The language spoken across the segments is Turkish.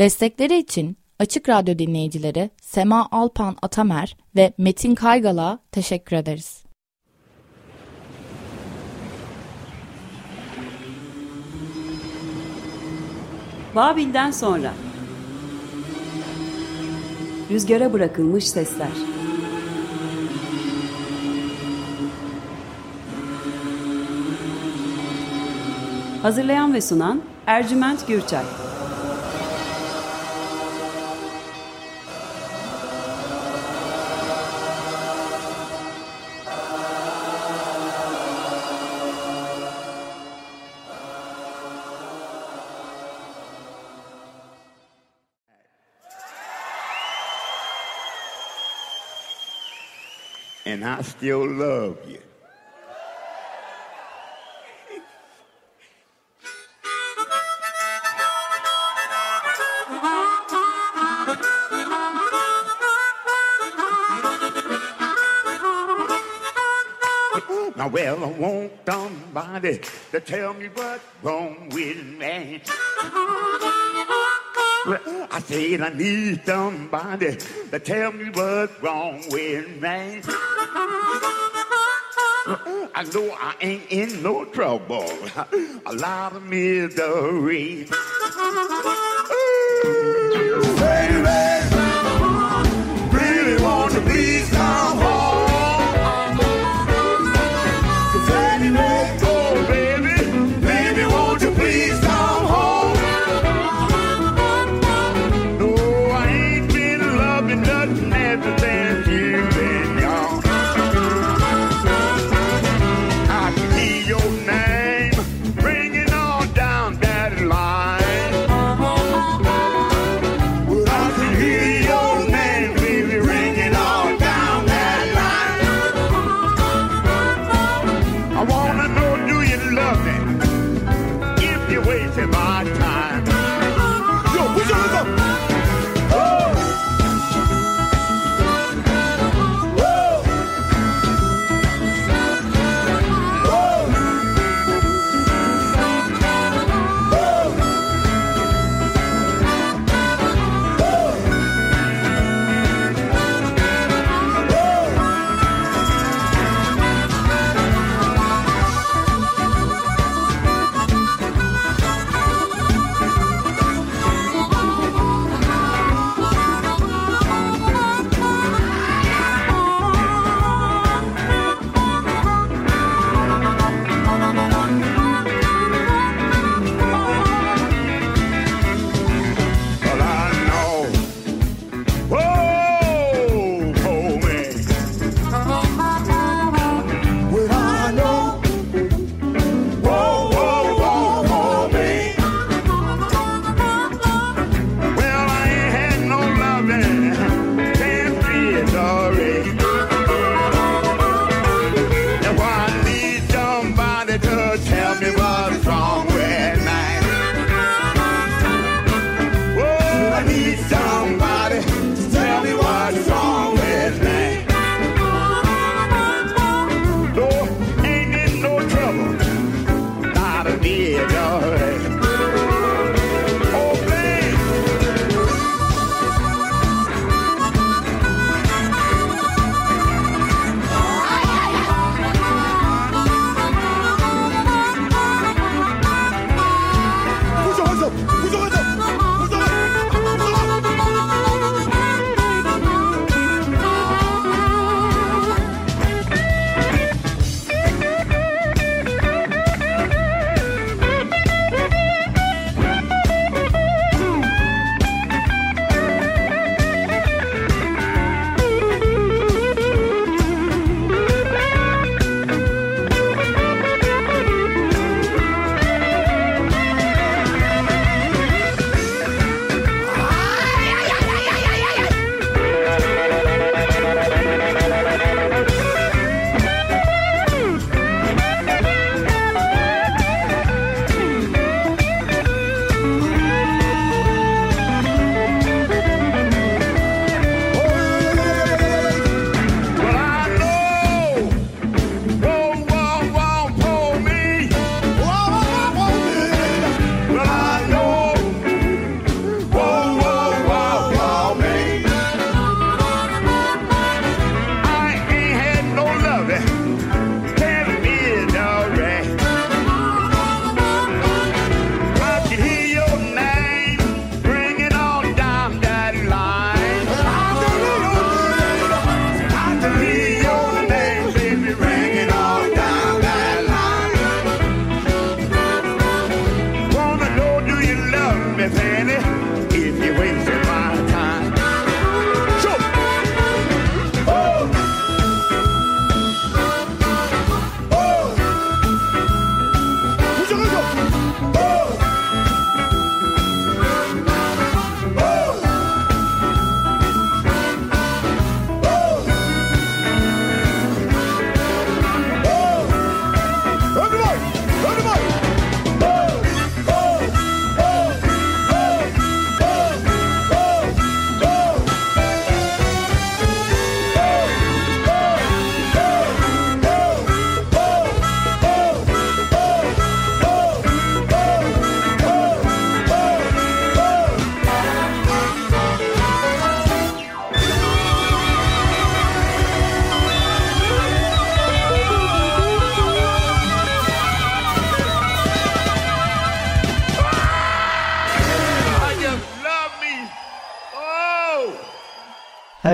Destekleri için Açık Radyo dinleyicileri Sema Alpan Atamer ve Metin Kaygal'a teşekkür ederiz. Babil'den sonra. Rüzgara bırakılmış sesler. Hazırlayan ve sunan Ercüment Gürçay I still love you. Now, well, I want somebody to tell me what's wrong with me. I said I need somebody to tell me what's wrong with me. I know I ain't in no trouble. A lot of misery.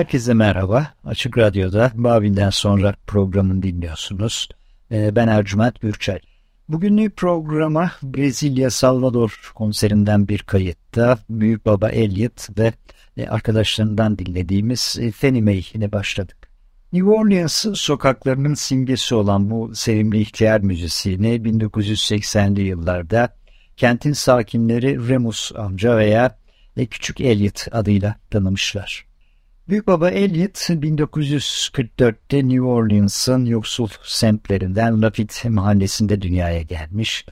Herkese merhaba. Açık Radyo'da Babil'den sonra programını dinliyorsunuz. Ee, Ben Ercüment Gürçay. Bugünlük programa Brezilya Salvador konserinden bir kayıtta Büyük Baba Elliot ve e, arkadaşlarından dinlediğimiz e, Fannie Mae ile başladık. New Orleans sokaklarının simgesi olan bu sevimli ihtiyar müzisyeni 1980'li yıllarda kentin sakinleri Remus amca veya e, Küçük Elliot adıyla tanımışlar. Büyük Baba Elliot 1944'te New Orleans'ın yoksul semtlerinden Lafite mahallesinde dünyaya gelmiş.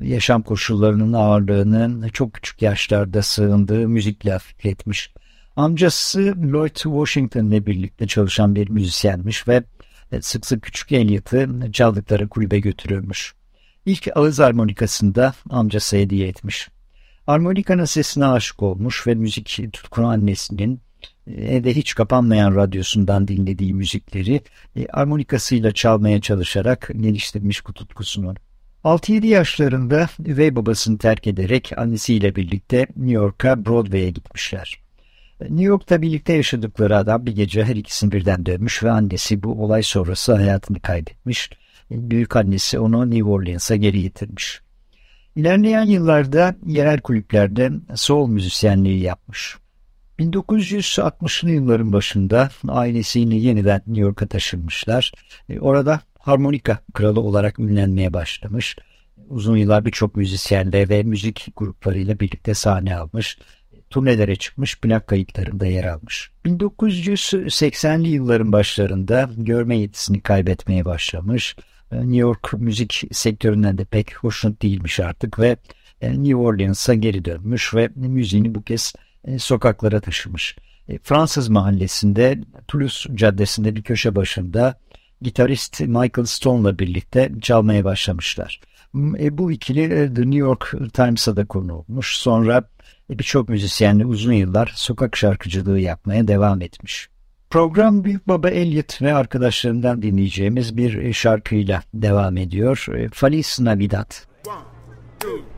Yaşam koşullarının ağırlığını çok küçük yaşlarda sığındığı müzikle hafifletmiş. Amcası Lloyd Washington ile birlikte çalışan bir müzisyenmiş ve sık sık küçük Elliot'ı çaldıkları kulübe götürüyormuş. İlk ağız harmonikasında amcası hediye etmiş. Harmonikanın sesine aşık olmuş ve müzik tutkunu annesinin evde hiç kapanmayan radyosundan dinlediği müzikleri e, armonikasıyla çalmaya çalışarak geliştirmiş bu tutkusunu. 6-7 yaşlarında üvey babasını terk ederek annesiyle birlikte New York'a Broadway'e gitmişler. New York'ta birlikte yaşadıkları adam bir gece her ikisini birden dövmüş ve annesi bu olay sonrası hayatını kaybetmiş. Büyük annesi onu New Orleans'a geri getirmiş. İlerleyen yıllarda yerel kulüplerde soul müzisyenliği yapmış. 1960'lı yılların başında ailesiyle yeniden New York'a taşınmışlar. E, Orada harmonika kralı olarak ünlenmeye başlamış. Uzun yıllar birçok müzisyenle ve müzik gruplarıyla birlikte sahne almış. Turnelere çıkmış, plak kayıtlarında yer almış. 1980'li yılların başlarında görme yetisini kaybetmeye başlamış. E, New York müzik sektöründen de pek hoşnut değilmiş artık ve e, New Orleans'a geri dönmüş ve müziğini bu kez e, sokaklara taşımış. E, Fransız mahallesinde Toulouse Caddesi'nde bir köşe başında gitarist Michael Stone'la birlikte çalmaya başlamışlar. E, Bu ikili The New York Times'a da konu olmuş. Sonra birçok müzisyenle uzun yıllar sokak şarkıcılığı yapmaya devam etmiş. Program Büyük Baba Elliot ve arkadaşlarından dinleyeceğimiz bir şarkıyla devam ediyor. Feliz Navidad. One, two,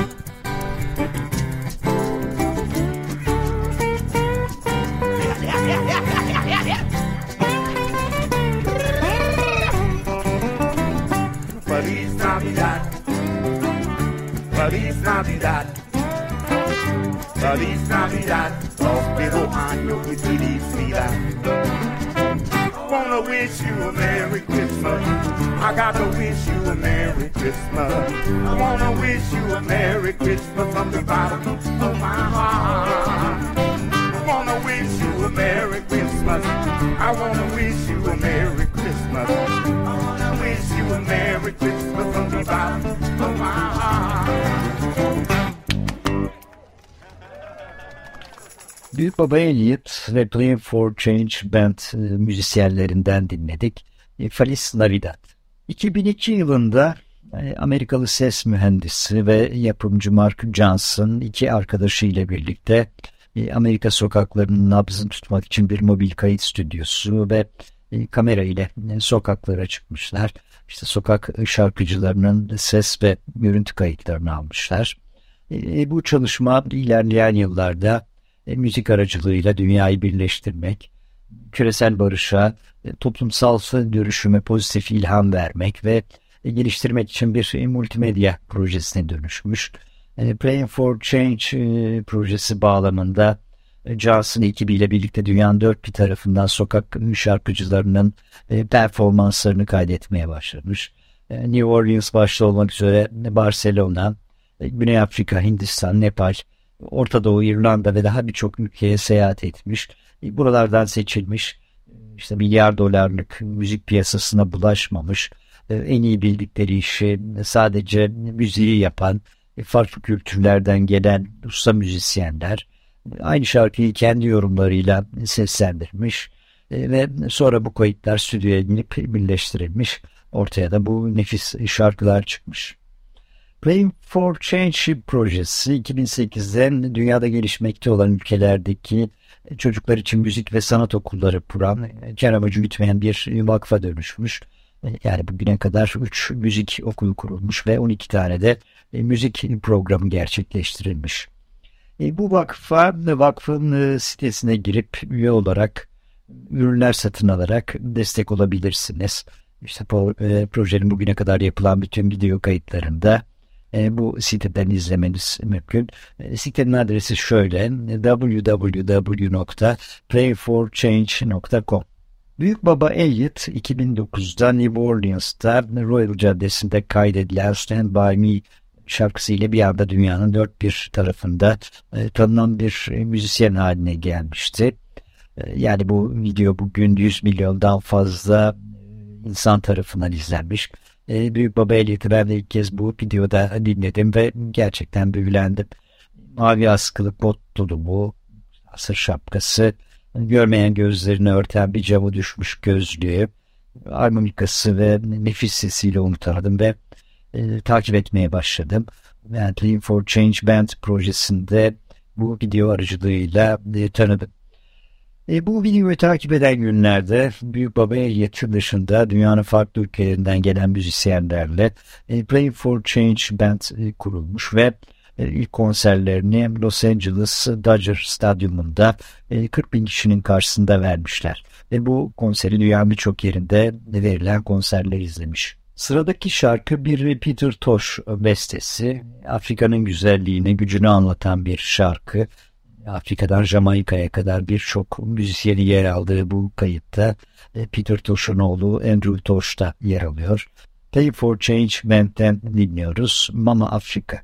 Feliz Navidad, próspero año y felicidad. I wanna wish you a Merry Christmas. I gotta wish you a Merry Christmas. I wanna wish you a Merry Christmas from the bottom of my heart. I wanna wish you a Merry Christmas. I wanna wish you a Merry Christmas. I wanna wish you a Merry Christmas from the bottom Büyük Baba Elliot ve for Change Band e, müzisyenlerinden dinledik. E, Feliz Navidad. 2002 yılında e, Amerikalı ses mühendisi ve yapımcı Mark Johnson iki arkadaşıyla birlikte Amerika sokaklarının nabzını tutmak için bir mobil kayıt stüdyosu ve kamera ile sokaklara çıkmışlar. İşte sokak şarkıcılarının ses ve görüntü kayıtlarını almışlar. Bu çalışma ilerleyen yıllarda müzik aracılığıyla dünyayı birleştirmek, küresel barışa, toplumsal dönüşüme pozitif ilham vermek ve geliştirmek için bir multimedya projesine dönüşmüş. Playing for Change e, projesi bağlamında e, Johnson ekibiyle birlikte dünyanın dört bir tarafından sokak şarkıcılarının e, performanslarını kaydetmeye başlamış. New Orleans başta olmak üzere Barcelona, Güney Afrika, Hindistan, Nepal, Orta Doğu, İrlanda ve daha birçok ülkeye seyahat etmiş. Buralardan seçilmiş işte milyar dolarlık müzik piyasasına bulaşmamış, e, en iyi bildikleri işi sadece müziği yapan, e, farklı kültürlerden gelen usta müzisyenler aynı şarkıyı kendi yorumlarıyla seslendirmiş e, ve sonra bu kayıtlar stüdyoya inip birleştirilmiş. Ortaya da bu nefis şarkılar çıkmış. Playing for Change projesi 2008'den dünyada gelişmekte olan ülkelerdeki çocuklar için müzik ve sanat okulları kuran, kar amacı gütmeyen bir vakfa dönüşmüş. Yani bugüne kadar 3 müzik okulu kurulmuş ve 12 tane de e, müzik programı gerçekleştirilmiş. E, bu vakfa vakfın e, sitesine girip üye olarak ürünler satın alarak destek olabilirsiniz. İşte projenin bugüne kadar yapılan bütün video kayıtlarında e, bu siteden izlemeniz mümkün. E, sitenin adresi şöyle www.prayforchange.com Büyük Baba Elliot 2009'da New Orleans'ta Royal Caddesi'nde kaydedilen Stand By Me şarkısıyla bir anda dünyanın dört bir tarafında e, tanınan bir müzisyen haline gelmişti. E, yani bu video bugün 100 milyondan fazla e, insan tarafından izlenmiş. E, Büyük Baba Elliot'ı ben de ilk kez bu videoda dinledim ve gerçekten büyülendim. Mavi askılı kot tulumu, asır şapkası, görmeyen gözlerini örten bir camı düşmüş gözlüğü, armonikası ve nefis sesiyle onu tanıdım ve e, takip etmeye başladım. Yani for Change Band projesinde bu video aracılığıyla e, tanıdım. E, bu videoyu takip eden günlerde Büyük Baba Elliot dışında dünyanın farklı ülkelerinden gelen müzisyenlerle e, Play for Change Band e, kurulmuş ve e, ilk konserlerini Los Angeles Dodger Stadyumunda e, 40 bin kişinin karşısında vermişler. Ve bu konseri dünyanın birçok yerinde verilen konserler izlemiş. Sıradaki şarkı bir Peter Tosh bestesi. Afrika'nın güzelliğini, gücünü anlatan bir şarkı. Afrika'dan Jamaika'ya kadar birçok müzisyeni yer aldığı bu kayıtta e, Peter Tosh'un oğlu Andrew Tosh da yer alıyor. Pay for Change Band'den dinliyoruz Mama Afrika.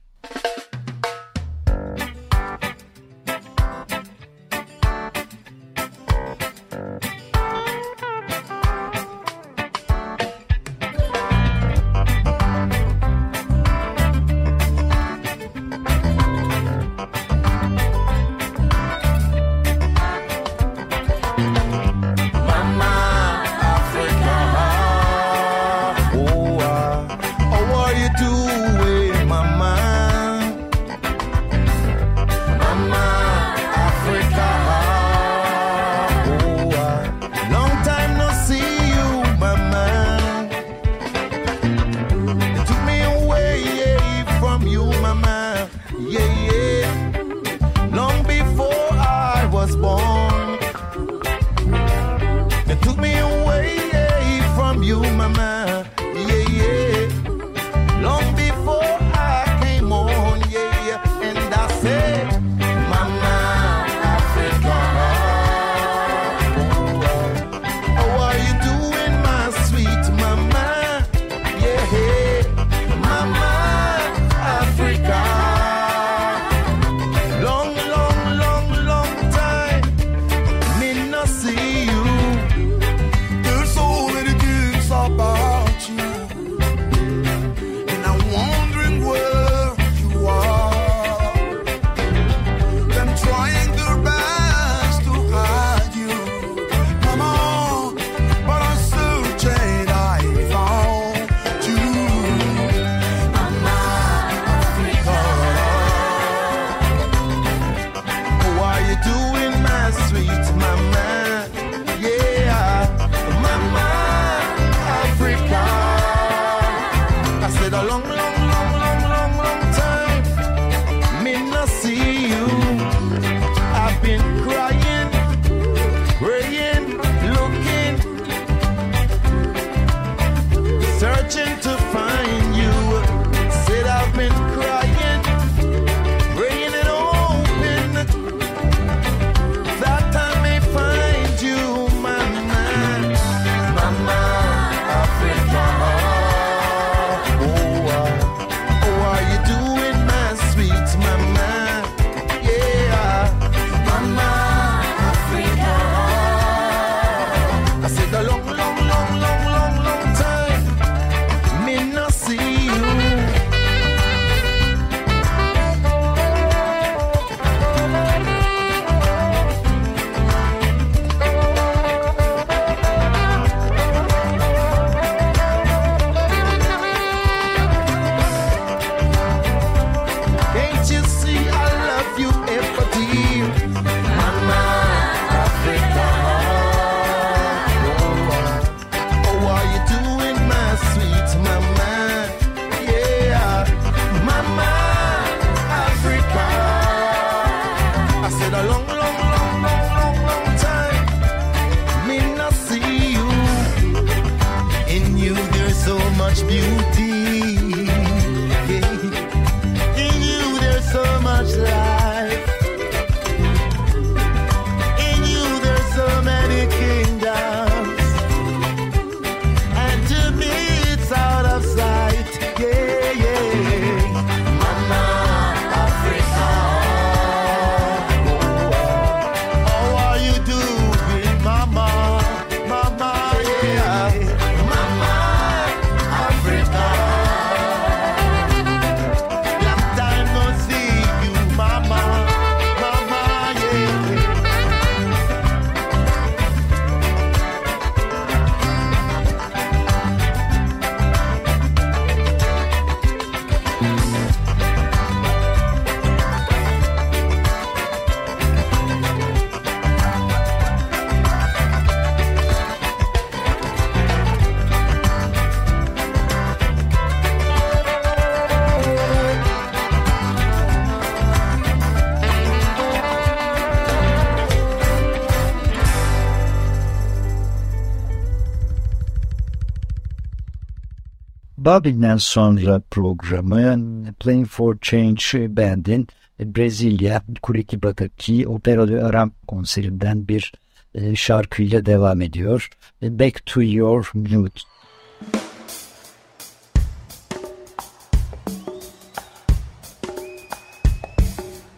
Babil'den sonra programı Playing for Change Band'in Brezilya Curitibat'taki Opera de Aram konserinden bir e, şarkıyla devam ediyor. Back to Your Mood.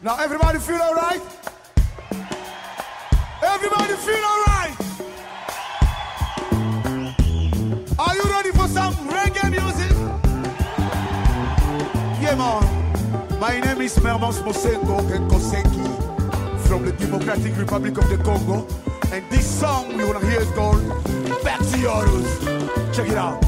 Now everybody feel alright? Everybody feel alright? My name is Mermos Mosengo Koseki from the Democratic Republic of the Congo. And this song we wanna hear is called Back to. Check it out.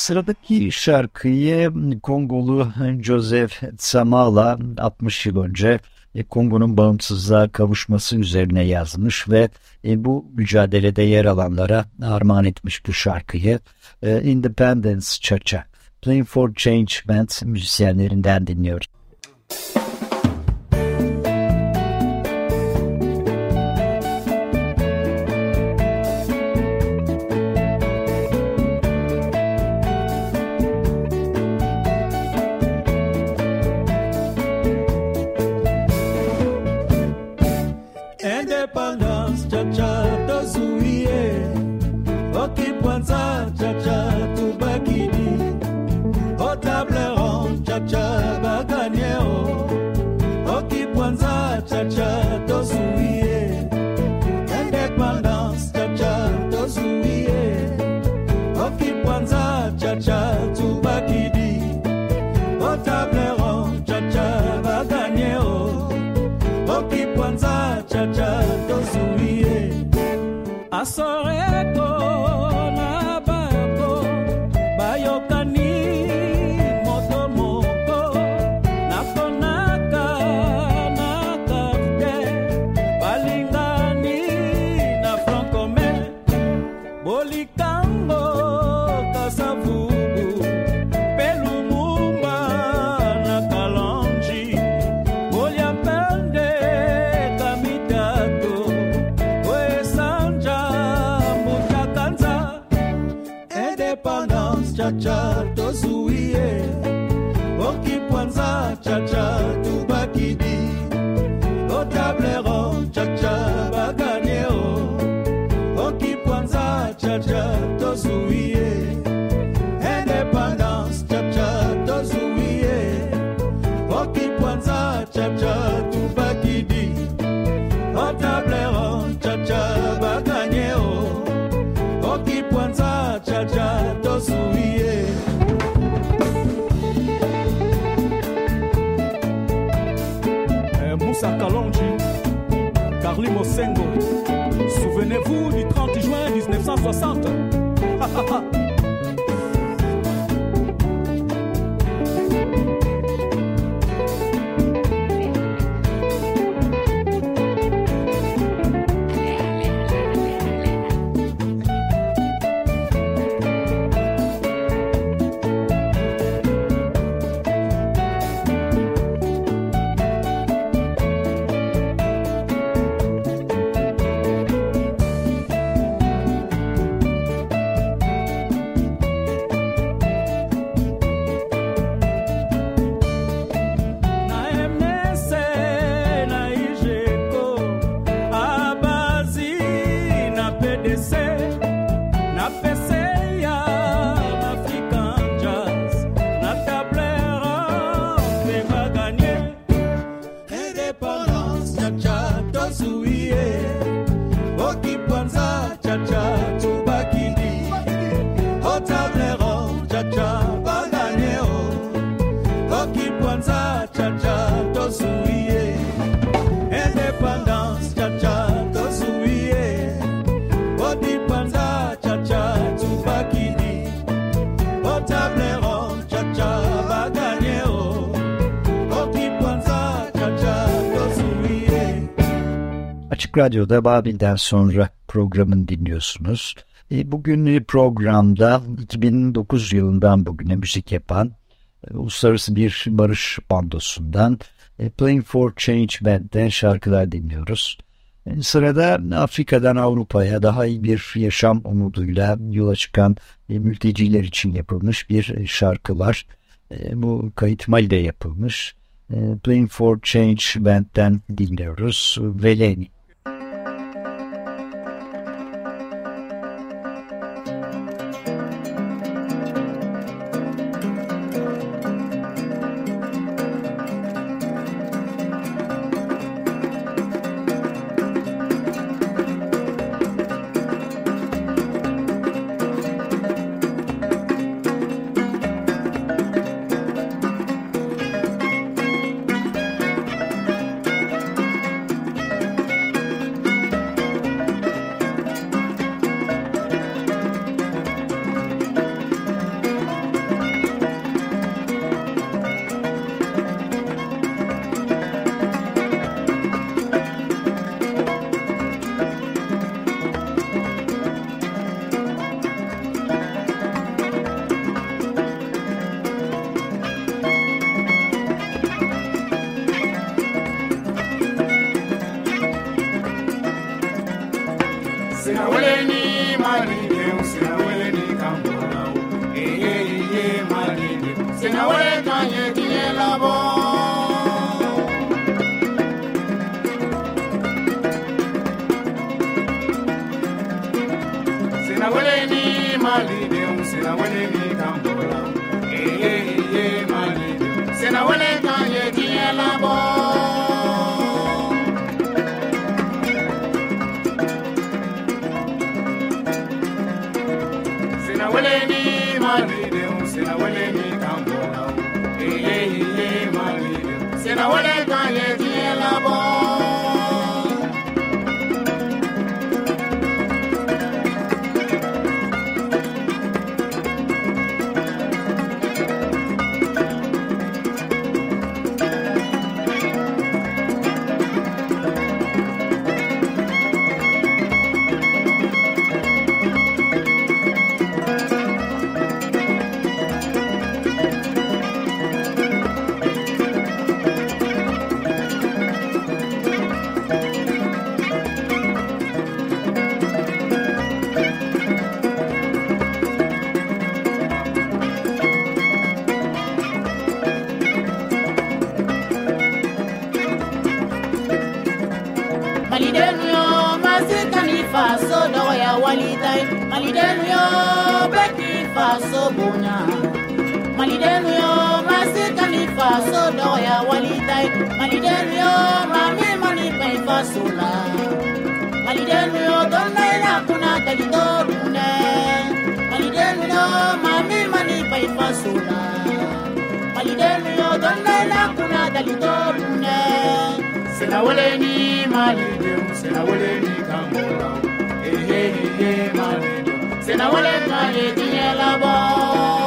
Sıradaki şarkıyı Kongolu Joseph Tsamala 60 yıl önce e, Kongo'nun bağımsızlığa kavuşması üzerine yazmış ve e, bu mücadelede yer alanlara armağan etmiş bu şarkıyı. E, Independence Cha Cha, Playing for Change Band müzisyenlerinden dinliyoruz. Radyo'da Babil'den sonra programın dinliyorsunuz. E, bugün programda 2009 yılından bugüne müzik yapan e, uluslararası bir barış bandosundan e, Playing for Change Band'den şarkılar dinliyoruz. Sırada Afrika'dan Avrupa'ya daha iyi bir yaşam umuduyla yola çıkan mülteciler için yapılmış bir şarkı var. Bu kayıt Mali'de yapılmış. Playing for Change Band'den dinliyoruz. Veleni. malidenu yo beti faso malidenu yo masikani faso dɔgɔya walitai malidenu yo mamimani pai faso malidenu yo tondaina kuna kalito dunɛ malidenu yo mamimani pai faso malidenu yo tondaina kuna kalito dunɛ sela wele ni malidenw sela wele ni kanbɔlaw man. Sina get in tiye labo.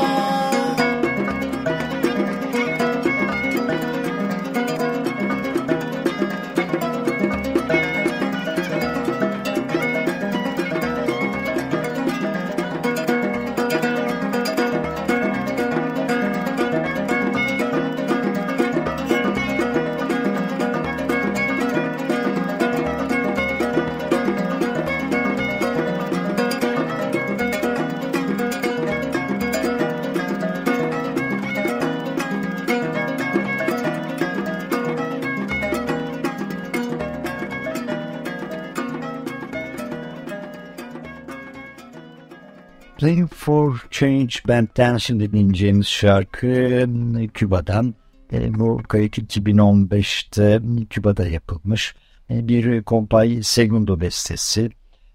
For Change Band'den şimdi dinleyeceğimiz şarkı Küba'dan. E, bu kayıt 2015'te Küba'da yapılmış e, bir Compay Segundo bestesi.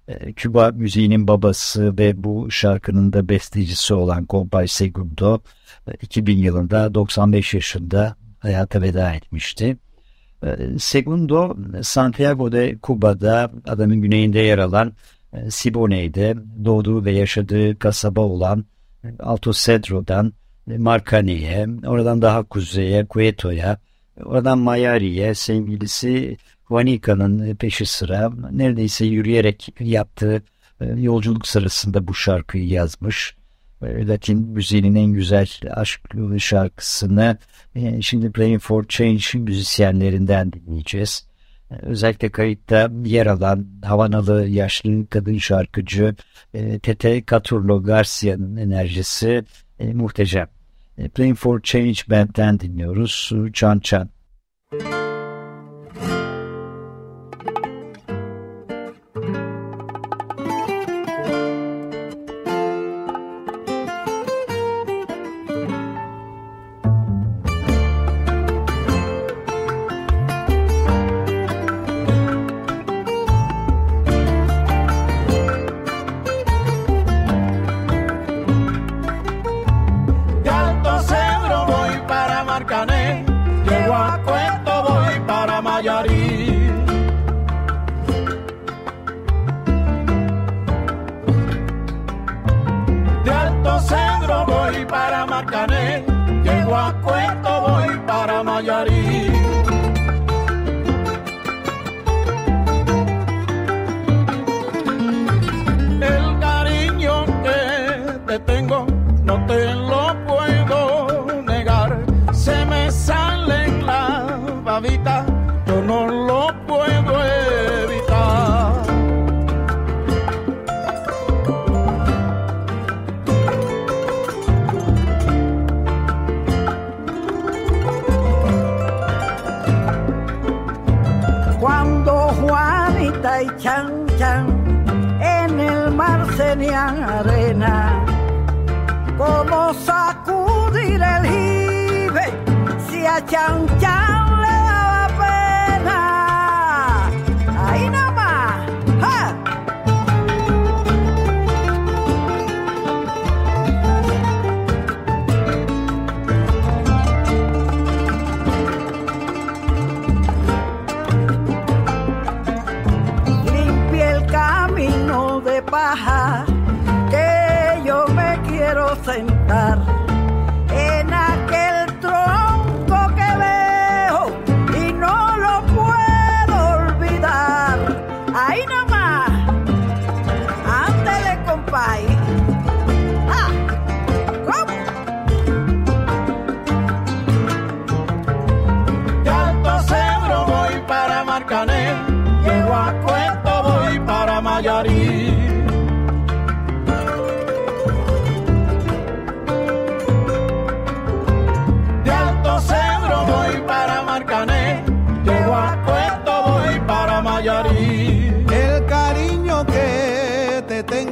E, Küba müziğinin babası ve bu şarkının da bestecisi olan Compay Segundo 2000 yılında 95 yaşında hayata veda etmişti. Segundo Santiago de Cuba'da adamın güneyinde yer alan e, Sibone'de doğduğu ve yaşadığı kasaba olan Alto Cedro'dan Marcani'ye, oradan daha kuzeye, Cueto'ya, oradan Mayari'ye, sevgilisi Vanika'nın peşi sıra neredeyse yürüyerek yaptığı e, yolculuk sırasında bu şarkıyı yazmış. E, Latin müziğinin en güzel aşk şarkısını e, şimdi Playing for Change müzisyenlerinden dinleyeceğiz. Özellikle kayıtta yer alan Havanalı yaşlı kadın şarkıcı Tete Caturlo Garcia'nın enerjisi muhteşem. Playing for Change Band'den dinliyoruz. Chan Chan.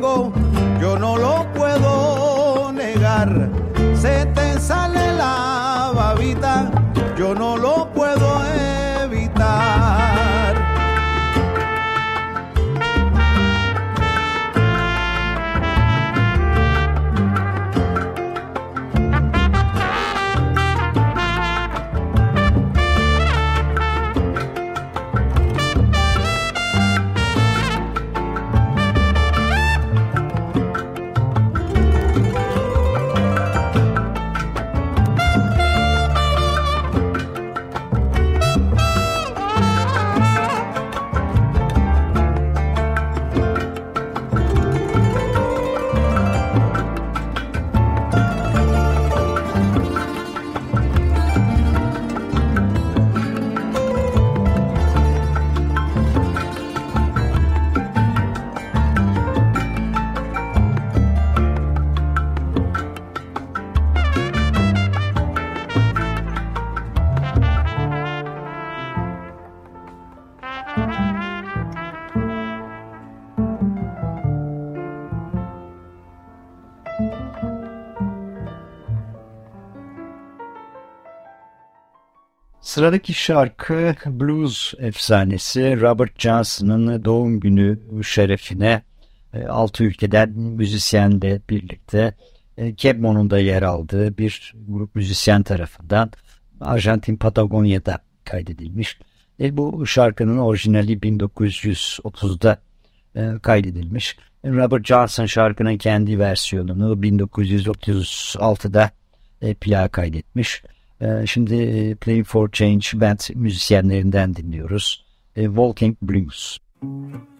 luego yo no lo Sıradaki şarkı blues efsanesi Robert Johnson'ın doğum günü şerefine e, altı ülkeden müzisyenle birlikte e, Kebmon'un yer aldığı bir grup müzisyen tarafından Arjantin Patagonya'da kaydedilmiş. E, bu şarkının orijinali 1930'da e, kaydedilmiş. Robert Johnson şarkının kendi versiyonunu 1936'da e, plağa kaydetmiş. Ee, şimdi e, Play for Change band müzisyenlerinden dinliyoruz. E, Walking Blues. Müzik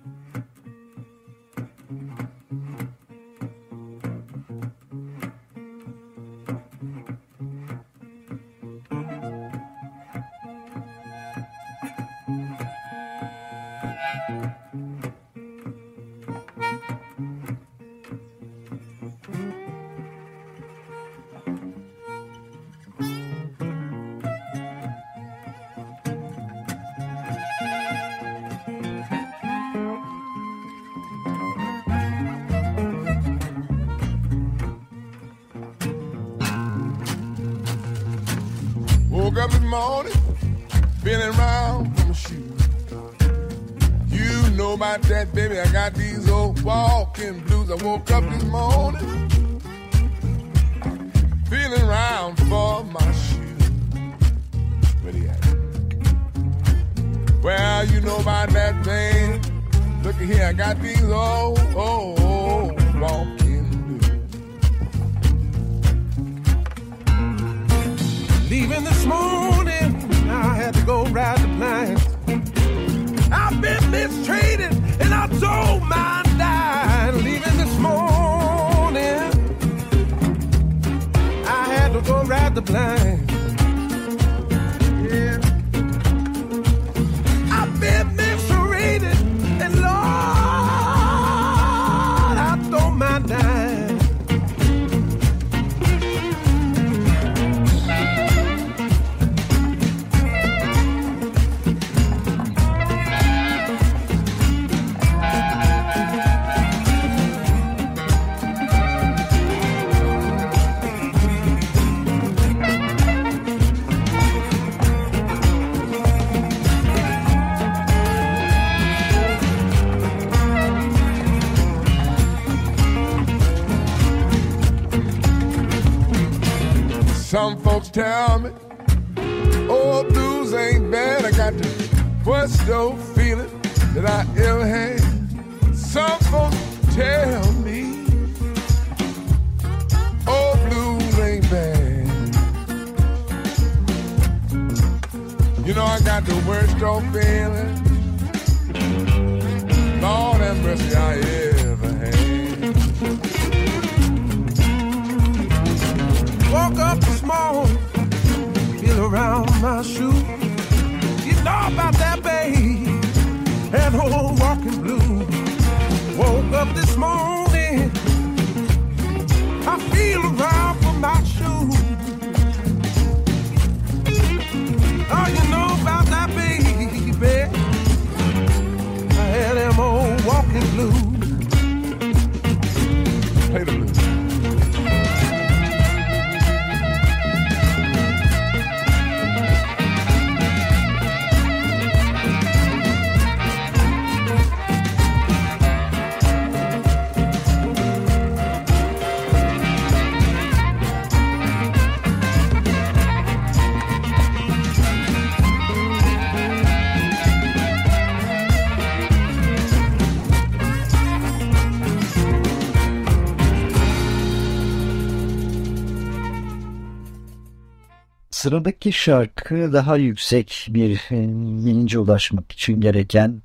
Sıradaki şarkı daha yüksek bir e, bilince ulaşmak için gereken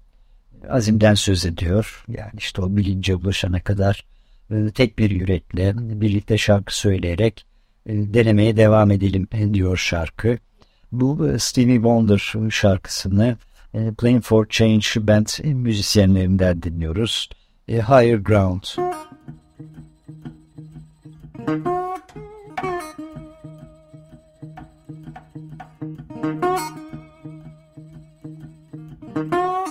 azimden söz ediyor. Yani işte o bilince ulaşana kadar e, tek bir yürekle birlikte şarkı söyleyerek e, denemeye devam edelim diyor şarkı. Bu Stevie Wonder şarkısını Playing for Change Band müzisyenlerinden dinliyoruz. Higher Ground. Thank you. Thank you.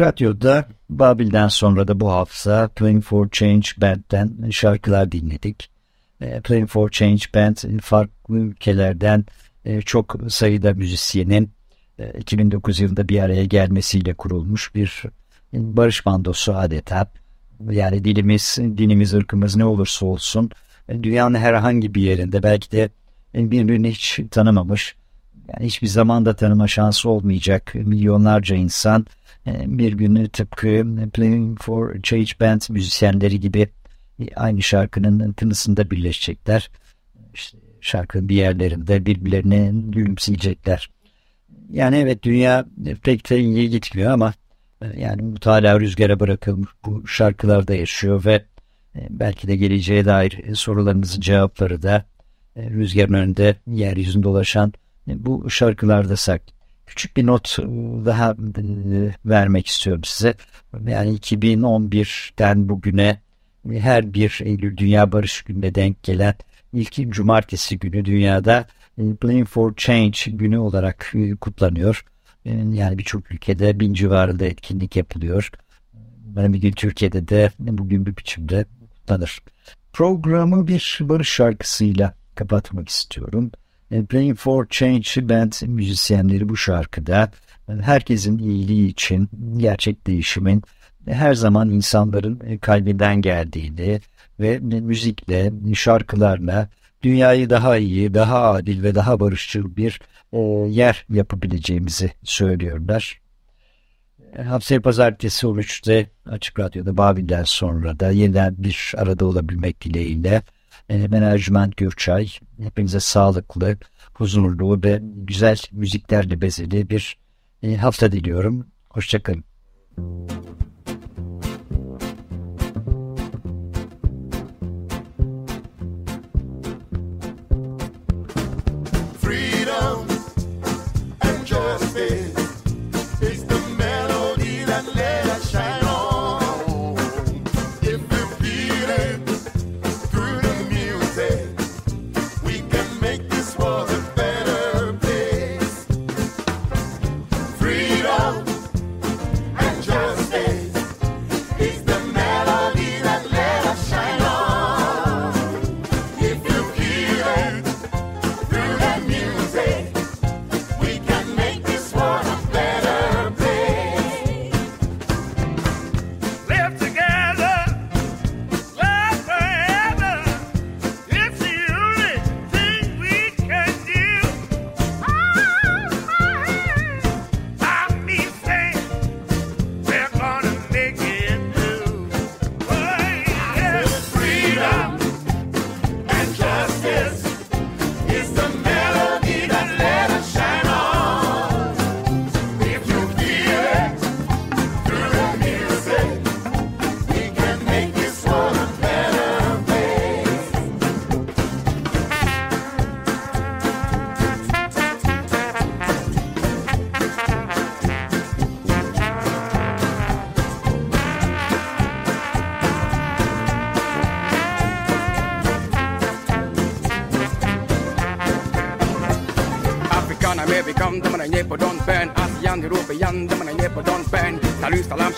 Radyo'da Babil'den sonra da bu hafta Playing for Change Band'den şarkılar dinledik. E, Playing for Change Band farklı ülkelerden e, çok sayıda müzisyenin e, 2009 yılında bir araya gelmesiyle kurulmuş bir barış bandosu adeta. Yani dilimiz, dinimiz, ırkımız ne olursa olsun e, dünyanın herhangi bir yerinde belki de birbirini hiç tanımamış, yani hiçbir zamanda tanıma şansı olmayacak milyonlarca insan e, bir günü tıpkı Playing for Change Band müzisyenleri gibi aynı şarkının tınısında birleşecekler. İşte şarkının bir yerlerinde birbirlerine gülümseyecekler. Yani evet dünya pek de iyi gitmiyor ama e, yani umut hala rüzgara bırakılmış bu şarkılarda yaşıyor ve e, belki de geleceğe dair sorularınızın cevapları da rüzgarın önünde yeryüzünde dolaşan bu şarkılarda sak. Küçük bir not daha vermek istiyorum size. Yani 2011'den bugüne her bir Eylül Dünya Barış Günü'ne denk gelen ilk cumartesi günü dünyada Playing for Change günü olarak kutlanıyor. Yani birçok ülkede bin civarında etkinlik yapılıyor. Umarım bir gün Türkiye'de de bugün bir biçimde kutlanır. Programı bir barış şarkısıyla kapatmak istiyorum. Playing for Change Band müzisyenleri bu şarkıda herkesin iyiliği için gerçek değişimin her zaman insanların kalbinden geldiğini ve müzikle, şarkılarla dünyayı daha iyi, daha adil ve daha barışçıl bir yer yapabileceğimizi söylüyorlar. Haftaya pazartesi 13'te Açık Radyo'da Babil'den sonra da yeniden bir arada olabilmek dileğiyle ben Ercüment Gürçay. Hepinize sağlıklı, huzurlu ve güzel müziklerle bezeli bir hafta diliyorum. Hoşçakalın.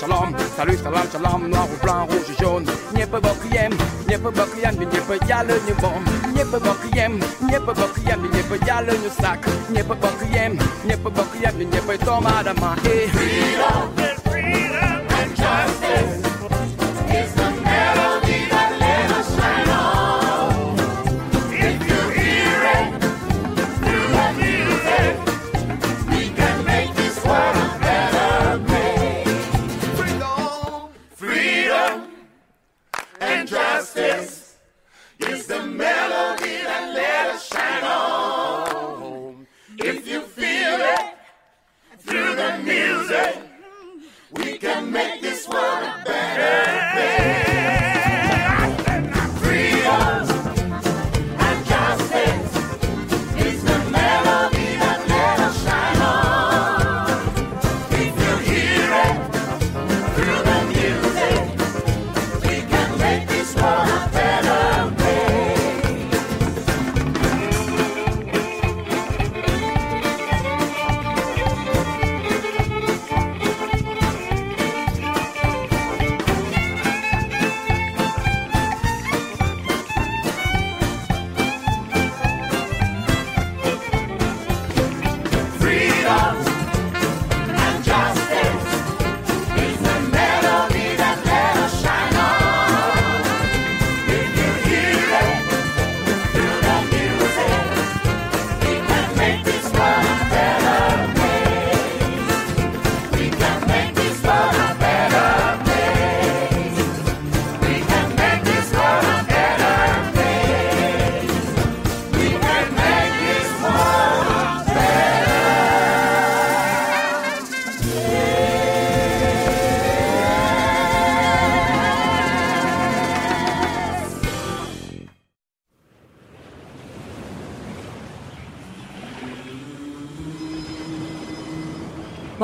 Shalom, salut, salam, shalom Noir ou blanc, rouge ou jaune. Nye pe bok yem, nye pe bok yem Nye pe yale, nye bom Nye pe bok yem, nye pe bok yem Nye pe yale, nye sak Nye pe bok yem, nye pe bok yem Nye pe tom adama, freedom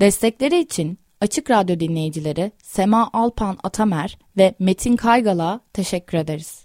Destekleri için Açık Radyo dinleyicileri Sema Alpan Atamer ve Metin Kaygal'a teşekkür ederiz.